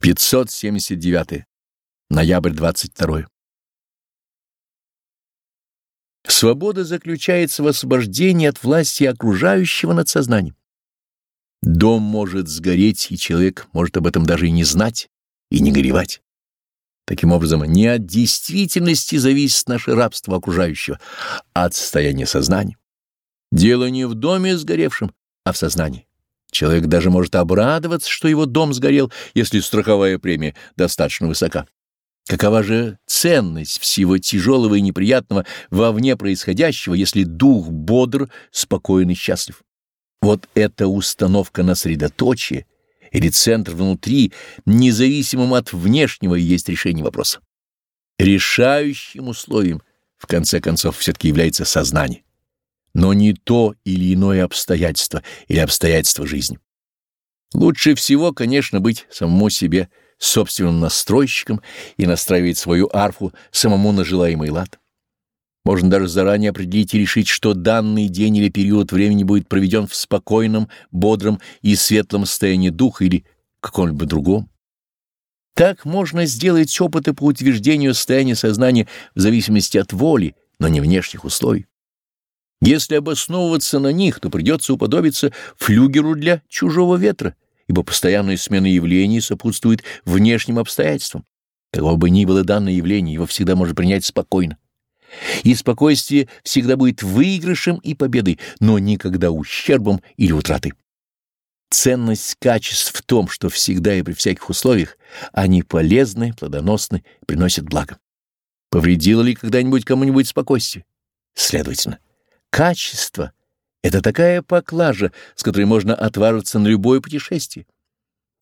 579. Ноябрь 22. Свобода заключается в освобождении от власти окружающего над сознанием. Дом может сгореть, и человек может об этом даже и не знать, и не горевать. Таким образом, не от действительности зависит наше рабство окружающего, а от состояния сознания. Дело не в доме сгоревшем, а в сознании. Человек даже может обрадоваться, что его дом сгорел, если страховая премия достаточно высока. Какова же ценность всего тяжелого и неприятного вовне происходящего, если дух бодр, спокоен и счастлив? Вот эта установка на средоточие или центр внутри, независимым от внешнего, есть решение вопроса. Решающим условием, в конце концов, все-таки является сознание но не то или иное обстоятельство или обстоятельство жизни. Лучше всего, конечно, быть самому себе собственным настройщиком и настраивать свою арфу самому на желаемый лад. Можно даже заранее определить и решить, что данный день или период времени будет проведен в спокойном, бодром и светлом состоянии духа или каком-либо другом. Так можно сделать опыты по утверждению состояния сознания в зависимости от воли, но не внешних условий. Если обосновываться на них, то придется уподобиться флюгеру для чужого ветра, ибо постоянная смена явлений сопутствует внешним обстоятельствам. Какого бы ни было данное явление, его всегда можно принять спокойно. И спокойствие всегда будет выигрышем и победой, но никогда ущербом или утратой. Ценность качеств в том, что всегда и при всяких условиях они полезны, плодоносны, приносят благо. Повредило ли когда-нибудь кому-нибудь спокойствие? Следовательно, Качество — это такая поклажа, с которой можно отважиться на любое путешествие.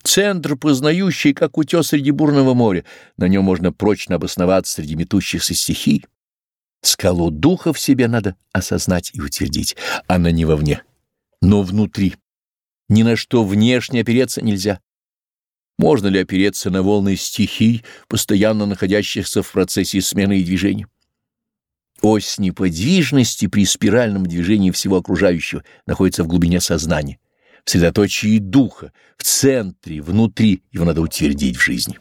Центр, познающий, как утес среди бурного моря, на нем можно прочно обосноваться среди метущихся стихий. Скалу духа в себе надо осознать и утвердить, она не вовне, но внутри. Ни на что внешне опереться нельзя. Можно ли опереться на волны стихий, постоянно находящихся в процессе смены и движения? Ось неподвижности при спиральном движении всего окружающего находится в глубине сознания, в средоточии духа, в центре, внутри, его надо утвердить в жизни.